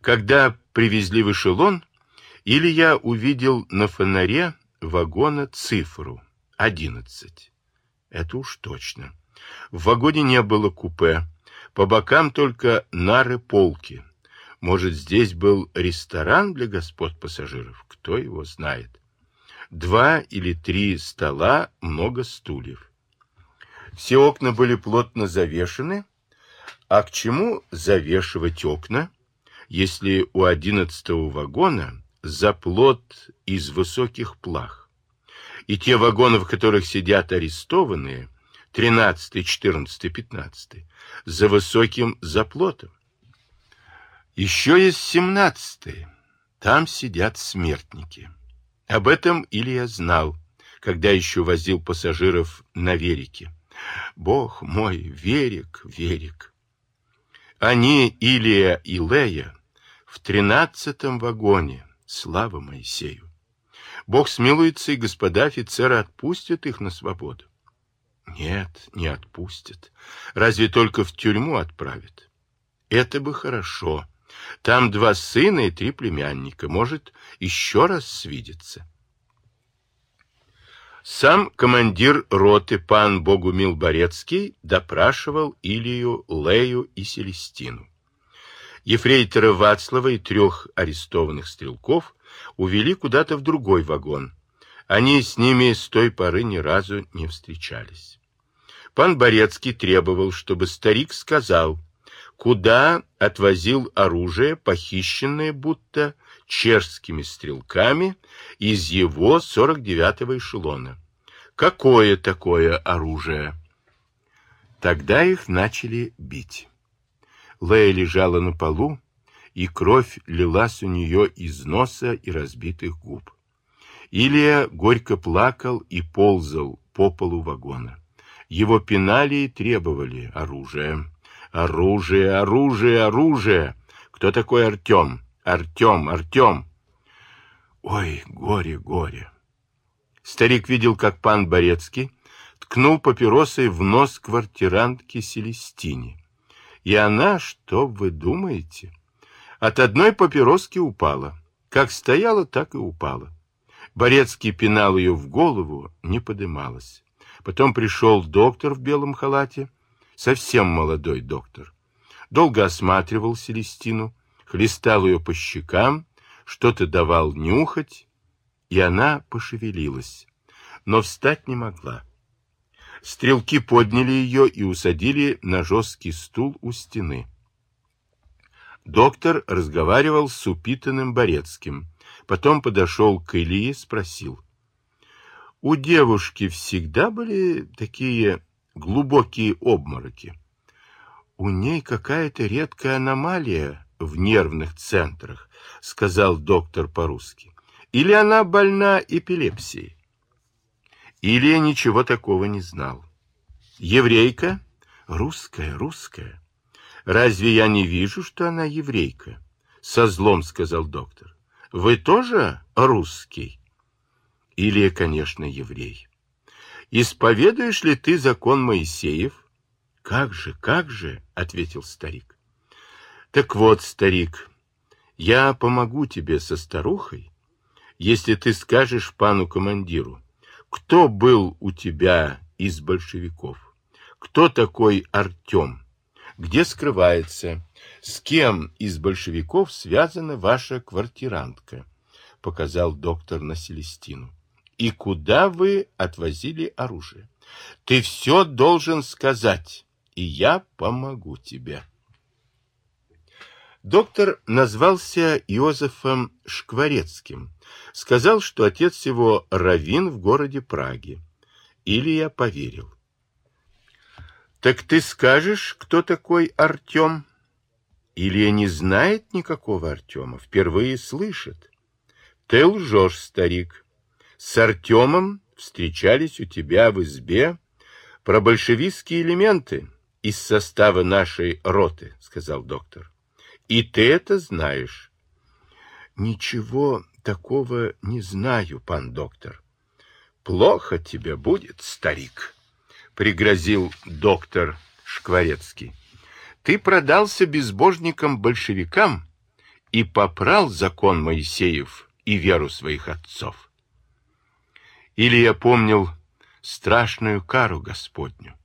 Когда привезли в эшелон, Илья увидел на фонаре вагона цифру 11. Это уж точно. В вагоне не было купе, по бокам только нары-полки. Может, здесь был ресторан для господ пассажиров? Кто его знает? Два или три стола, много стульев. Все окна были плотно завешены. А к чему завешивать окна, если у одиннадцатого вагона заплот из высоких плах? И те вагоны, в которых сидят арестованные, тринадцатый, четырнадцатый, пятнадцатый, за высоким заплотом. Еще есть семнадцатый. Там сидят смертники. Об этом Илья знал, когда еще возил пассажиров на Верике. Бог мой, Верик, Верик. Они, Илия и Лея, в тринадцатом вагоне, слава Моисею. Бог смилуется, и господа офицеры отпустят их на свободу. Нет, не отпустят. Разве только в тюрьму отправят. Это бы хорошо. Там два сына и три племянника. Может, еще раз свидеться. Сам командир роты пан Богумил Борецкий допрашивал Илию, Лею и Селестину. Ефрейтора Вацлава и трех арестованных стрелков увели куда-то в другой вагон. Они с ними с той поры ни разу не встречались. Пан Борецкий требовал, чтобы старик сказал, куда отвозил оружие, похищенное будто чешскими стрелками из его 49-го эшелона. Какое такое оружие? Тогда их начали бить. Лея лежала на полу, и кровь лилась у нее из носа и разбитых губ. Илья горько плакал и ползал по полу вагона. Его пинали и требовали оружия. Оружие, оружие, оружие! Кто такой Артем? Артем, Артем! Ой, горе, горе! Старик видел, как пан Борецкий ткнул папиросой в нос квартирантки Селестине. И она, что вы думаете, от одной папироски упала. Как стояла, так и упала. Борецкий пинал ее в голову, не подымалась. Потом пришел доктор в белом халате, совсем молодой доктор. Долго осматривал Селестину, хлестал ее по щекам, что-то давал нюхать, и она пошевелилась, но встать не могла. Стрелки подняли ее и усадили на жесткий стул у стены. Доктор разговаривал с упитанным Борецким, потом подошел к Илье, спросил — у девушки всегда были такие глубокие обмороки. У ней какая-то редкая аномалия в нервных центрах, сказал доктор по-русски. Или она больна эпилепсией? Илья ничего такого не знал. Еврейка? Русская, русская. Разве я не вижу, что она еврейка? Со злом сказал доктор. Вы тоже русский? Илия, конечно, еврей. Исповедуешь ли ты закон Моисеев? Как же, как же, ответил старик. Так вот, старик, я помогу тебе со старухой, если ты скажешь пану командиру, кто был у тебя из большевиков, кто такой Артем, где скрывается, с кем из большевиков связана ваша квартирантка, показал доктор на Селестину. И куда вы отвозили оружие. Ты все должен сказать, и я помогу тебе. Доктор назвался Иозефом Шкварецким. Сказал, что отец его раввин в городе Праге. Или я поверил. Так ты скажешь, кто такой Артем? Илья не знает никакого Артема, впервые слышит. Ты лжешь, старик. С Артемом встречались у тебя в избе про большевистские элементы из состава нашей роты, сказал доктор. И ты это знаешь. Ничего такого не знаю, пан доктор. Плохо тебе будет, старик, пригрозил доктор Шкварецкий. Ты продался безбожникам-большевикам и попрал закон Моисеев и веру своих отцов. Или я помнил страшную кару Господню,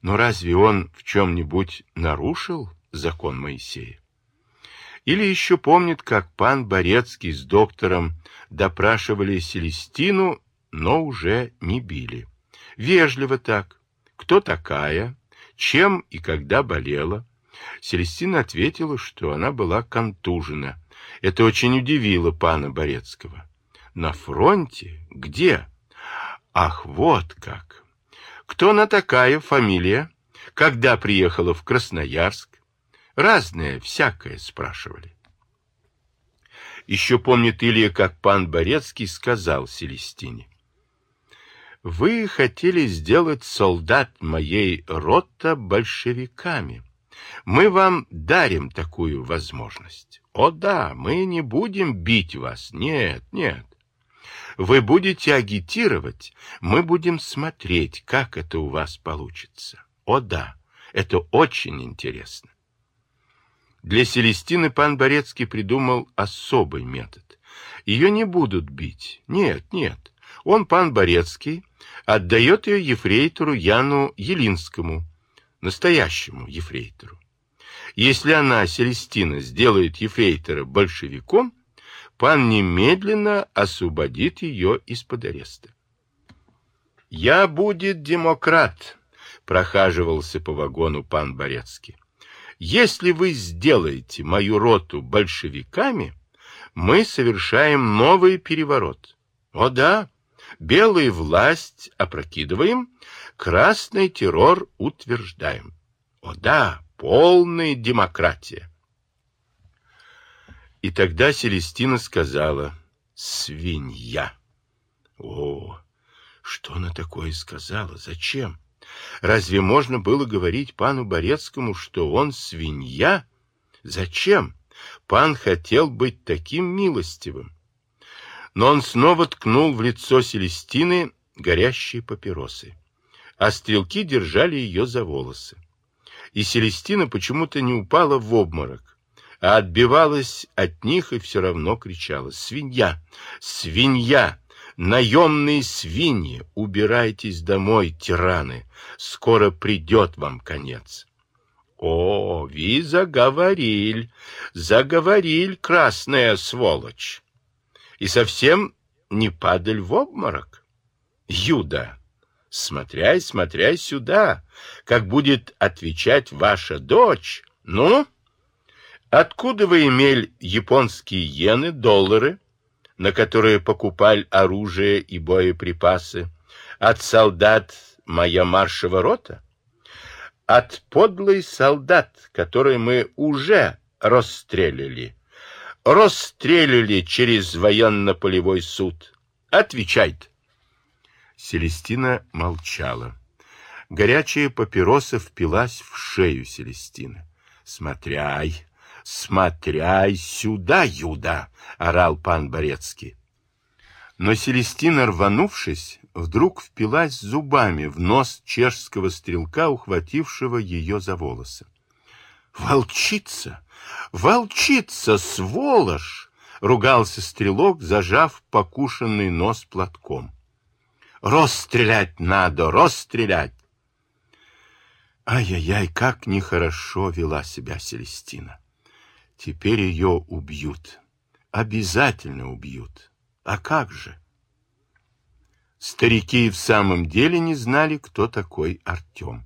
но разве он в чем-нибудь нарушил закон Моисея? Или еще помнит, как пан Борецкий с доктором допрашивали Селестину, но уже не били. Вежливо так. Кто такая? Чем и когда болела? Селестина ответила, что она была контужена. Это очень удивило пана Борецкого. На фронте? Где? Ах, вот как! Кто она такая, фамилия? Когда приехала в Красноярск? Разное, всякое спрашивали. Еще помнит Илья, как пан Борецкий сказал Селестине. Вы хотели сделать солдат моей рота большевиками. Мы вам дарим такую возможность. О да, мы не будем бить вас. Нет, нет. Вы будете агитировать, мы будем смотреть, как это у вас получится. О да, это очень интересно. Для Селестины пан Борецкий придумал особый метод. Ее не будут бить. Нет, нет. Он, пан Борецкий, отдает ее ефрейтору Яну Елинскому, настоящему ефрейтору. Если она, Селестина, сделает ефрейтора большевиком, пан немедленно освободит ее из-под ареста. «Я будет демократ», — прохаживался по вагону пан Борецкий. Если вы сделаете мою роту большевиками, мы совершаем новый переворот. О да, белую власть опрокидываем, красный террор утверждаем. О да, полная демократия. И тогда Селестина сказала «свинья». О, что она такое сказала? Зачем? Разве можно было говорить пану Борецкому, что он свинья? Зачем? Пан хотел быть таким милостивым. Но он снова ткнул в лицо Селестины горящие папиросы, а стрелки держали ее за волосы. И Селестина почему-то не упала в обморок, а отбивалась от них и все равно кричала «Свинья! Свинья!» Наемные свиньи, убирайтесь домой, тираны, скоро придет вам конец. О, ви заговориль, заговориль, красная сволочь. И совсем не падаль в обморок. Юда, смотряй, смотряй сюда, как будет отвечать ваша дочь. Ну, откуда вы имели японские иены, доллары? На которые покупали оружие и боеприпасы, от солдат моя маршева рота, от подлый солдат, который мы уже расстреляли, расстреляли через военно-полевой суд. Отвечает. Селестина молчала. Горячая папироса впилась в шею Селестины. «Смотряй, «Смотряй сюда, Юда!» — орал пан Борецкий. Но Селестина, рванувшись, вдруг впилась зубами в нос чешского стрелка, ухватившего ее за волосы. «Волчица! Волчица, сволочь!» — ругался стрелок, зажав покушенный нос платком. «Расстрелять надо, расстрелять!» Ай-яй-яй, как нехорошо вела себя Селестина. Теперь ее убьют. Обязательно убьют. А как же? Старики в самом деле не знали, кто такой Артем.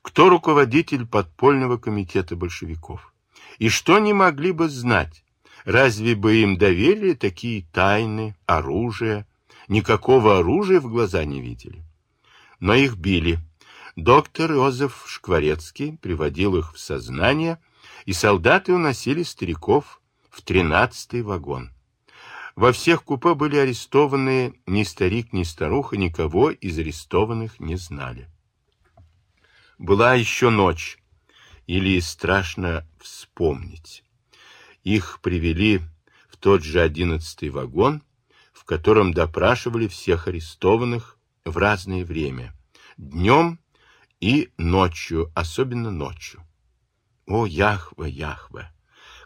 Кто руководитель подпольного комитета большевиков. И что не могли бы знать? Разве бы им доверили такие тайны, оружие? Никакого оружия в глаза не видели. Но их били. Доктор Иозеф Шкварецкий приводил их в сознание и солдаты уносили стариков в тринадцатый вагон. Во всех купе были арестованы ни старик, ни старуха, никого из арестованных не знали. Была еще ночь, или страшно вспомнить. Их привели в тот же одиннадцатый вагон, в котором допрашивали всех арестованных в разное время, днем и ночью, особенно ночью. О, Яхва, Яхва!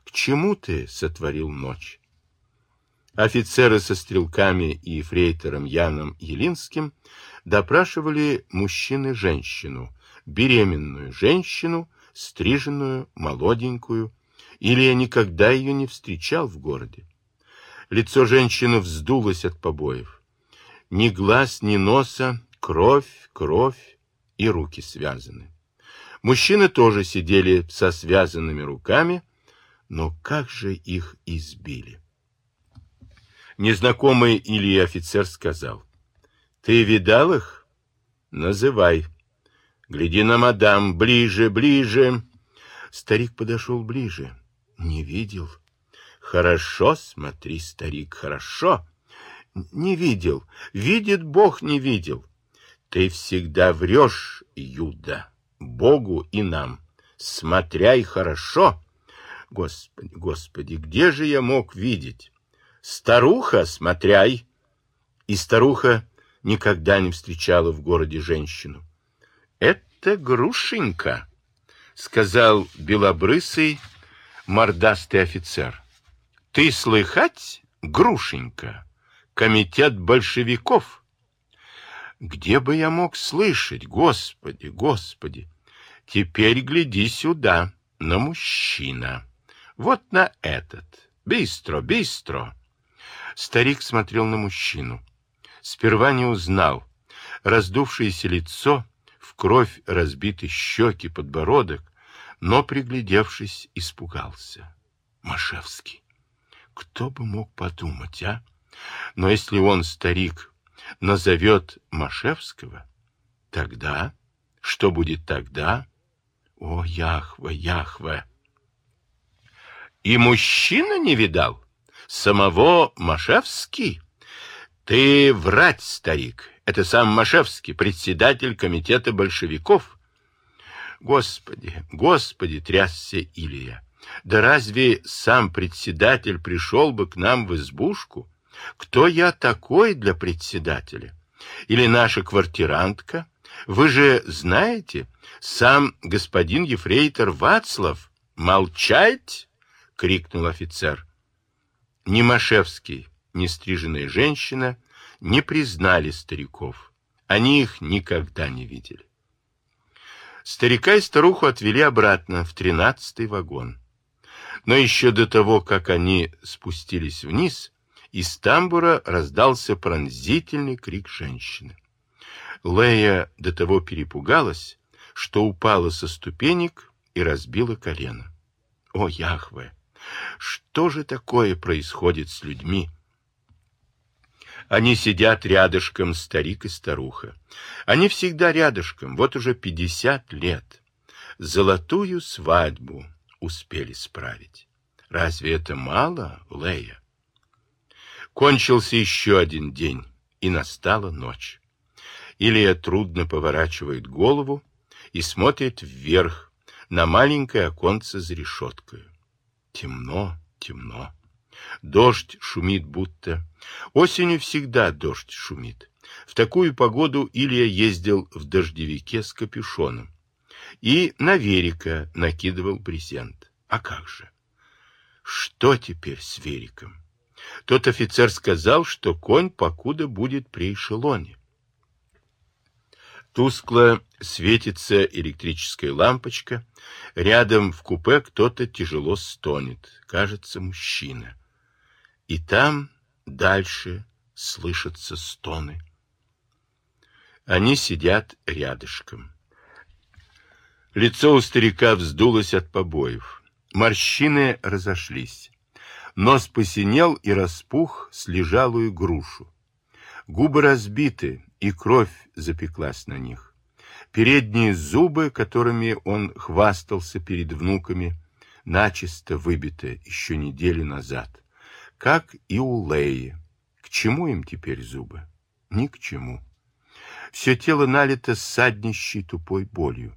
К чему ты сотворил ночь? Офицеры со стрелками и фрейтором Яном Елинским допрашивали мужчины женщину, беременную женщину, стриженную, молоденькую, или я никогда ее не встречал в городе. Лицо женщины вздулось от побоев. Ни глаз, ни носа, кровь, кровь и руки связаны. Мужчины тоже сидели со связанными руками, но как же их избили? Незнакомый или офицер сказал, «Ты видал их? Называй. Гляди на мадам, ближе, ближе». Старик подошел ближе. Не видел. Хорошо, смотри, старик, хорошо. Не видел. Видит Бог, не видел. Ты всегда врешь, Юда, Богу и нам. Смотряй хорошо. Господи, Господи, где же я мог видеть? Старуха, смотряй. И старуха никогда не встречала в городе женщину. Это Грушенька, сказал белобрысый мордастый офицер. Ты слыхать, Грушенька, комитет большевиков? Где бы я мог слышать, Господи, Господи? Теперь гляди сюда, на мужчина. Вот на этот. Бистро, бистро. Старик смотрел на мужчину. Сперва не узнал. Раздувшееся лицо, в кровь разбиты щеки, подбородок, но, приглядевшись, испугался. Машевский. Кто бы мог подумать, а? Но если он, старик, назовет Машевского, тогда... Что будет тогда? О, Яхва, Яхва! И мужчина не видал? самого Машевский? Ты врать, старик. Это сам Машевский, председатель комитета большевиков. Господи, Господи, трясся Илья. Да разве сам председатель пришел бы к нам в избушку? Кто я такой для председателя? Или наша квартирантка? Вы же знаете, сам господин ефрейтор Вацлав. Молчать! — крикнул офицер. Ни Машевский, ни стриженная женщина не признали стариков. Они их никогда не видели. Старика и старуху отвели обратно в тринадцатый вагон. Но еще до того, как они спустились вниз, из тамбура раздался пронзительный крик женщины. Лея до того перепугалась, что упала со ступенек и разбила колено. О, Яхве! Что же такое происходит с людьми? Они сидят рядышком, старик и старуха. Они всегда рядышком, вот уже пятьдесят лет. Золотую свадьбу успели справить. Разве это мало, Лея? Кончился еще один день, и настала ночь. Илья трудно поворачивает голову и смотрит вверх на маленькое оконце за решеткой. Темно, темно. Дождь шумит будто. Осенью всегда дождь шумит. В такую погоду Илья ездил в дождевике с капюшоном. И на Верика накидывал брезент. А как же? Что теперь с Вериком? Тот офицер сказал, что конь покуда будет при эшелоне. Тускло светится электрическая лампочка. Рядом в купе кто-то тяжело стонет. Кажется, мужчина. И там дальше слышатся стоны. Они сидят рядышком. Лицо у старика вздулось от побоев. Морщины разошлись. Нос посинел и распух с лежалую грушу. Губы разбиты, и кровь запеклась на них. Передние зубы, которыми он хвастался перед внуками, начисто выбиты еще неделю назад, как и у Леи. К чему им теперь зубы? Ни к чему. Все тело налито ссаднищей тупой болью.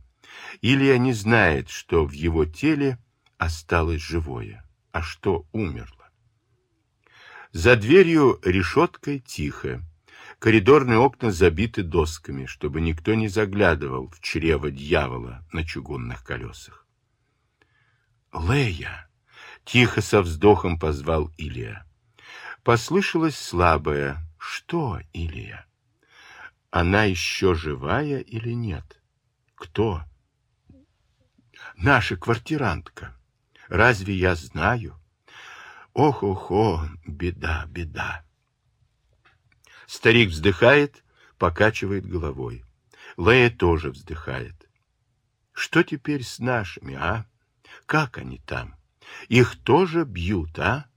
Илья не знает, что в его теле осталось живое, а что умерло. За дверью решеткой тихо. Коридорные окна забиты досками, чтобы никто не заглядывал в чрево дьявола на чугунных колесах. «Лея, Тихо со вздохом позвал Илья. Послышалось слабое «Что, Илья?» Она еще живая или нет? Кто? Наша квартирантка. Разве я знаю? Ох-охо, беда, беда. Старик вздыхает, покачивает головой. Лея тоже вздыхает. Что теперь с нашими, а? Как они там? Их тоже бьют, а?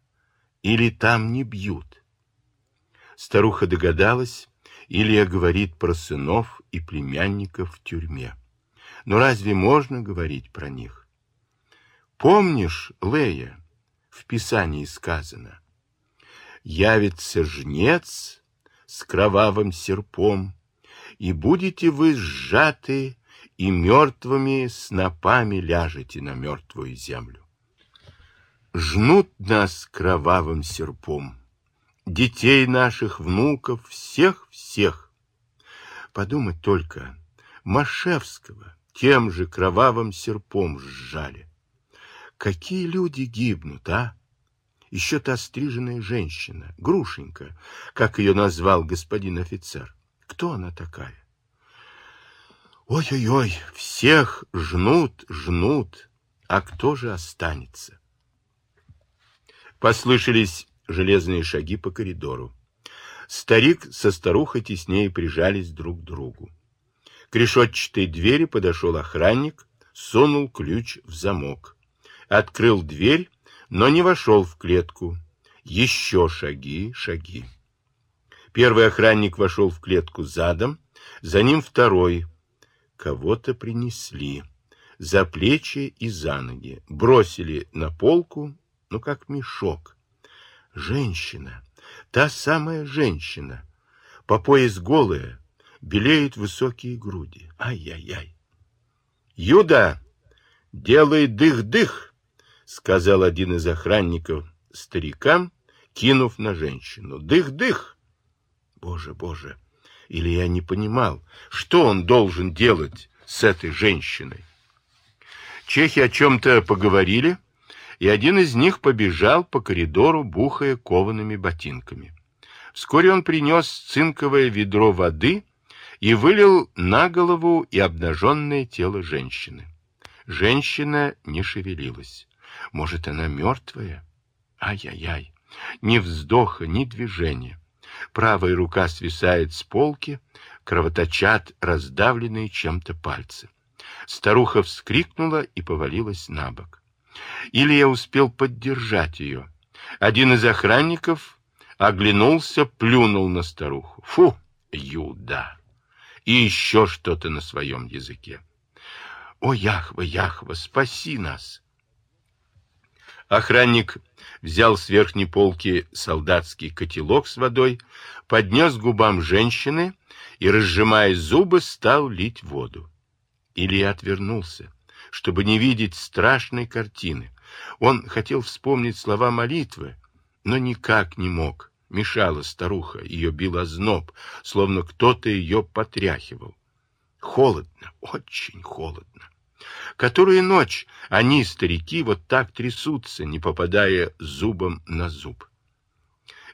Или там не бьют? Старуха догадалась, Илья говорит про сынов и племянников в тюрьме. Но разве можно говорить про них? Помнишь, Лея, в Писании сказано, «Явится жнец с кровавым серпом, и будете вы сжаты, и мертвыми снопами ляжете на мертвую землю. Жнут нас кровавым серпом, детей наших, внуков, всех-всех. Подумать только, Машевского тем же кровавым серпом сжали. Какие люди гибнут, а? Еще та стриженная женщина, Грушенька, как ее назвал господин офицер. Кто она такая? Ой-ой-ой, всех жнут, жнут, а кто же останется? Послышались железные шаги по коридору. Старик со старухой теснее прижались друг к другу. К решетчатой двери подошел охранник, сунул ключ в замок. Открыл дверь, но не вошел в клетку. Еще шаги, шаги. Первый охранник вошел в клетку задом, за ним второй. Кого-то принесли. За плечи и за ноги. Бросили на полку, ну как мешок. Женщина, та самая женщина, по пояс голая, белеют высокие груди. Ай-яй-яй. Юда, делай дых-дых, сказал один из охранников старикам, кинув на женщину. Дых-дых. Боже, боже. Или я не понимал, что он должен делать с этой женщиной. Чехи о чем-то поговорили, и один из них побежал по коридору, бухая коваными ботинками. Вскоре он принес цинковое ведро воды и вылил на голову и обнаженное тело женщины. Женщина не шевелилась. Может, она мертвая? Ай-яй-яй! Ни вздоха, ни движения. Правая рука свисает с полки, кровоточат раздавленные чем-то пальцы. Старуха вскрикнула и повалилась на бок. Илья успел поддержать ее. Один из охранников оглянулся, плюнул на старуху. Фу, Юда! И еще что-то на своем языке. О, Яхва, Яхва, спаси нас! Охранник взял с верхней полки солдатский котелок с водой, поднес губам женщины и, разжимая зубы, стал лить воду. Илья отвернулся чтобы не видеть страшной картины. Он хотел вспомнить слова молитвы, но никак не мог. Мешала старуха, ее бил озноб, словно кто-то ее потряхивал. Холодно, очень холодно. Которую ночь они, старики, вот так трясутся, не попадая зубом на зуб.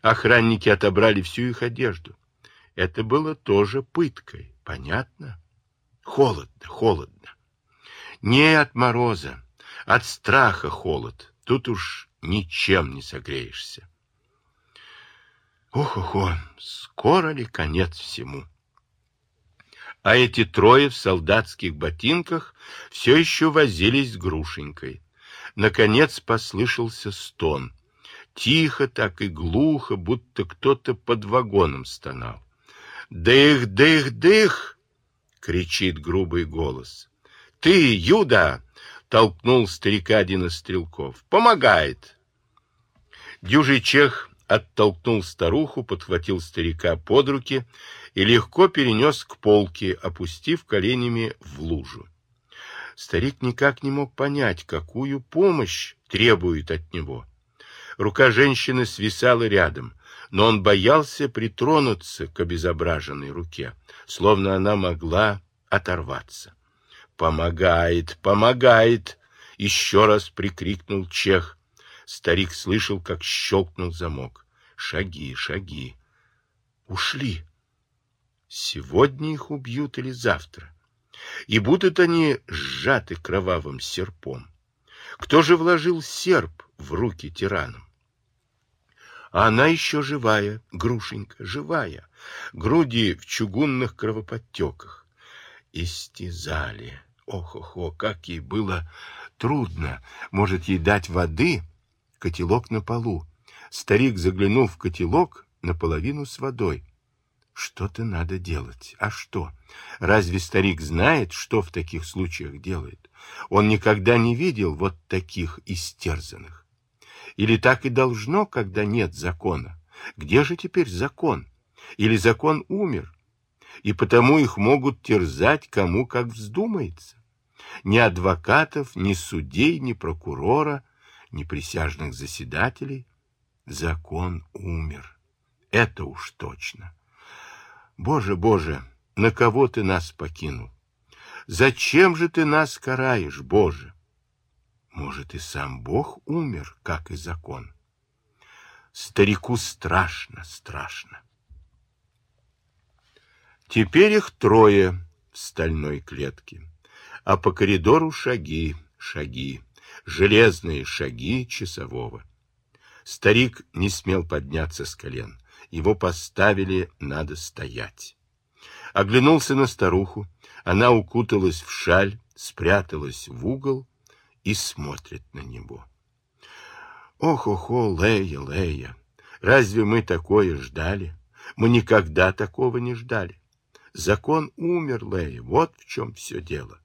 Охранники отобрали всю их одежду. Это было тоже пыткой, понятно? Холодно, холодно. Не от мороза, от страха холод. Тут уж ничем не согреешься. Ох-охо, скоро ли конец всему? А эти трое в солдатских ботинках все еще возились с грушенькой. Наконец послышался стон. Тихо так и глухо, будто кто-то под вагоном стонал. «Дых, дых, дых!» — кричит грубый голос. Ты, Юда, толкнул старика один из стрелков. Помогает. Дюжий чех оттолкнул старуху, подхватил старика под руки и легко перенес к полке, опустив коленями в лужу. Старик никак не мог понять, какую помощь требует от него. Рука женщины свисала рядом, но он боялся притронуться к обезображенной руке, словно она могла оторваться. «Помогает, помогает!» — еще раз прикрикнул чех. Старик слышал, как щелкнул замок. Шаги, шаги. Ушли. Сегодня их убьют или завтра. И будут они сжаты кровавым серпом. Кто же вложил серп в руки тиранам? А она еще живая, грушенька, живая. Груди в чугунных кровоподтеках. Истязали. Ох-охо, как ей было трудно. Может, ей дать воды? Котелок на полу. Старик заглянул в котелок наполовину с водой. Что-то надо делать. А что? Разве старик знает, что в таких случаях делает? Он никогда не видел вот таких истерзанных. Или так и должно, когда нет закона? Где же теперь закон? Или закон умер? И потому их могут терзать кому как вздумается. Ни адвокатов, ни судей, ни прокурора, ни присяжных заседателей. Закон умер. Это уж точно. Боже, Боже, на кого ты нас покинул? Зачем же ты нас караешь, Боже? Может, и сам Бог умер, как и закон. Старику страшно, страшно. Теперь их трое в стальной клетке, а по коридору шаги, шаги, железные шаги часового. Старик не смел подняться с колен. Его поставили, надо стоять. Оглянулся на старуху. Она укуталась в шаль, спряталась в угол и смотрит на него. Ох-охо, Лея, Лея, разве мы такое ждали? Мы никогда такого не ждали. Закон умер, Лея, вот в чем все дело.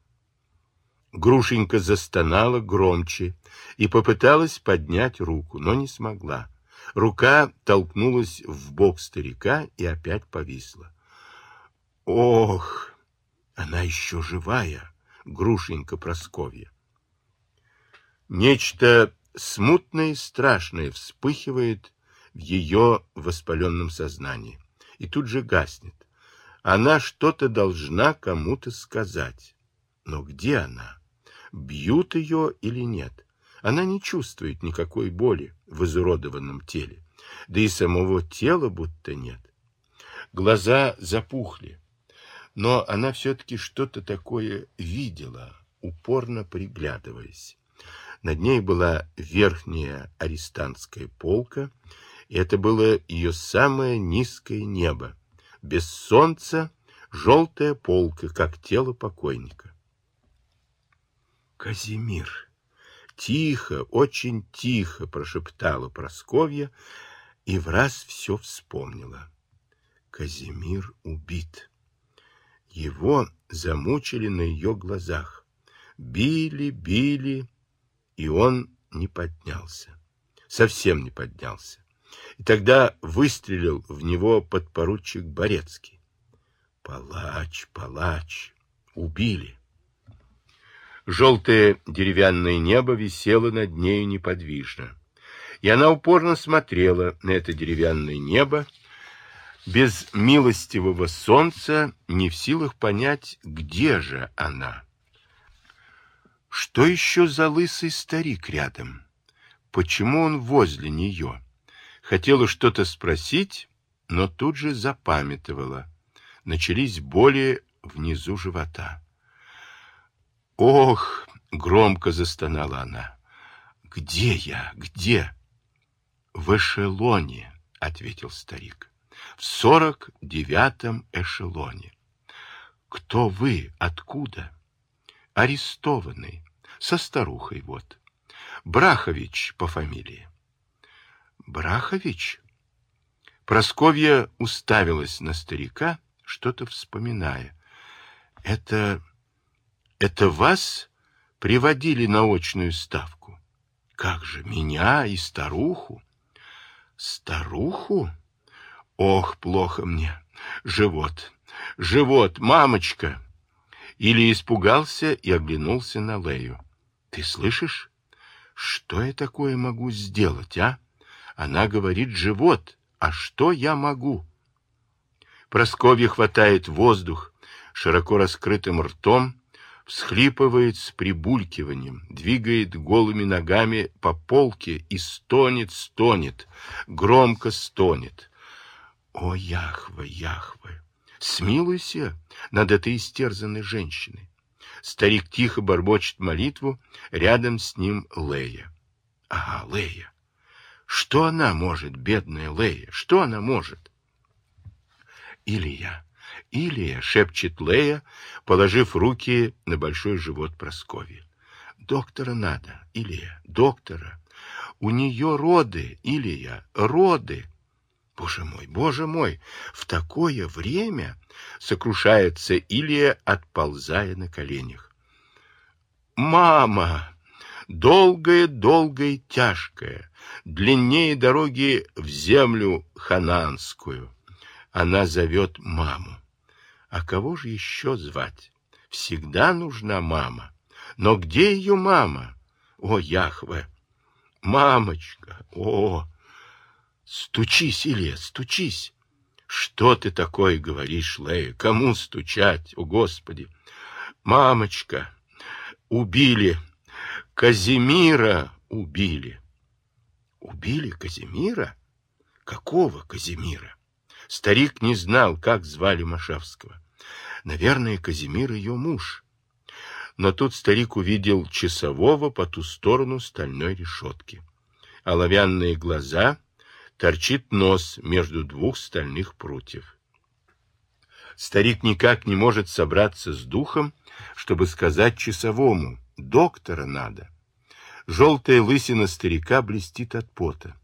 Грушенька застонала громче и попыталась поднять руку, но не смогла. Рука толкнулась в бок старика и опять повисла. Ох, она еще живая, Грушенька Просковья. Нечто смутное и страшное вспыхивает в ее воспаленном сознании и тут же гаснет. Она что-то должна кому-то сказать. Но где она? Бьют ее или нет? Она не чувствует никакой боли в изуродованном теле, да и самого тела будто нет. Глаза запухли, но она все-таки что-то такое видела, упорно приглядываясь. Над ней была верхняя арестантская полка, и это было ее самое низкое небо. Без солнца желтая полка, как тело покойника. Казимир! Тихо, очень тихо прошептала Просковья и в раз все вспомнила. Казимир убит. Его замучили на ее глазах. Били, били, и он не поднялся. Совсем не поднялся. И тогда выстрелил в него подпоручик Борецкий. Палач, палач, убили. Желтое деревянное небо висело над нею неподвижно. И она упорно смотрела на это деревянное небо, без милостивого солнца, не в силах понять, где же она. Что еще за лысый старик рядом? Почему он возле нее? Хотела что-то спросить, но тут же запамятовала. Начались боли внизу живота. «Ох!» — громко застонала она. «Где я? Где?» «В эшелоне», — ответил старик. «В сорок девятом эшелоне». «Кто вы? Откуда?» арестованный, со старухой вот. Брахович по фамилии. Брахович? Просковья уставилась на старика, что-то вспоминая. Это... это вас приводили на очную ставку? Как же, меня и старуху? Старуху? Ох, плохо мне. Живот. Живот, мамочка. Или испугался и оглянулся на Лею. «Ты слышишь? Что я такое могу сделать, а? Она говорит «живот», а что я могу?» Просковья хватает воздух широко раскрытым ртом, всхлипывает с прибулькиванием, двигает голыми ногами по полке и стонет, стонет, громко стонет. О, Яхва, Яхва, смилуйся над этой истерзанной женщиной. Старик тихо бормочет молитву, рядом с ним Лея. Ага, Лея. Что она может, бедная Лея? Что она может? Илья, Илья, шепчет Лея, положив руки на большой живот Прасковьи. Доктора надо, Илья, доктора. У нее роды, Илья, роды. Боже мой, боже мой, в такое время сокрушается Илья, отползая на коленях. Мама! и тяжкое, длиннее дороги в землю хананскую. Она зовет маму. А кого же еще звать? Всегда нужна мама. Но где ее мама? О, Яхве! Мамочка! О! Стучись, Илья, стучись! Что ты такое говоришь, Лея? Кому стучать? О, Господи! Мамочка! Убили! Казимира убили. Убили Казимира? Какого Казимира? Старик не знал, как звали Машавского. Наверное, Казимир ее муж. Но тут старик увидел часового по ту сторону стальной решетки. Оловянные глаза, торчит нос между двух стальных прутьев. Старик никак не может собраться с духом, чтобы сказать часовому — Доктора надо. Желтая лысина старика блестит от пота.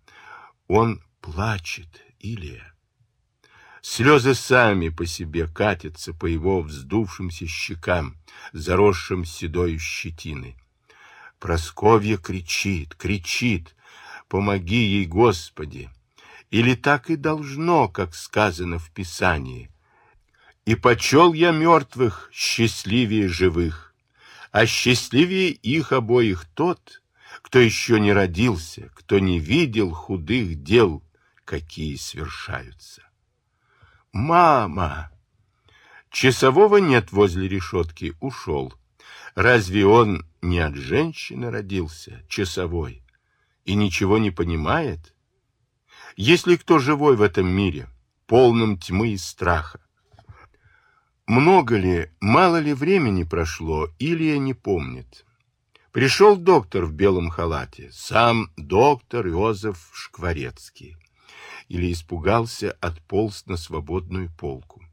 Он плачет, Илья. Слезы сами по себе катятся по его вздувшимся щекам, заросшим седою щетиной. Просковья кричит, кричит, помоги ей, Господи. Или так и должно, как сказано в Писании. И почел я мертвых счастливее живых а счастливее их обоих тот, кто еще не родился, кто не видел худых дел, какие свершаются. «Мама!» Часового нет возле решетки, ушел. Разве он не от женщины родился, часовой, и ничего не понимает? Есть ли кто живой в этом мире, полном тьмы и страха? Много ли, мало ли времени прошло, Илья не помнит. Пришел доктор в белом халате, сам доктор Иозеф Шкварецкий. Или испугался, отполз на свободную полку.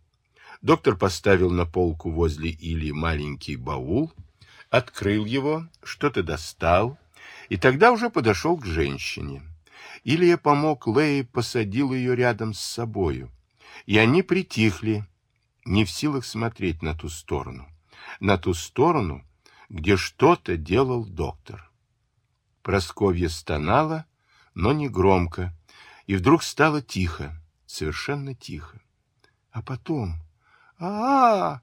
Доктор поставил на полку возле Ильи маленький баул, открыл его, что-то достал, и тогда уже подошел к женщине. Илья помог Лее, посадил ее рядом с собою, и они притихли, не в силах смотреть на ту сторону, на ту сторону, где что-то делал доктор. Просковья стонала, но не громко, и вдруг стало тихо, совершенно тихо. А потом... а а, -а!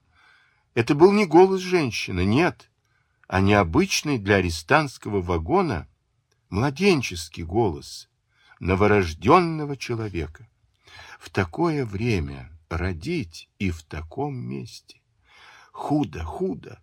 Это был не голос женщины, нет, а необычный для арестантского вагона младенческий голос новорожденного человека. В такое время родить и в таком месте. Худо, худо.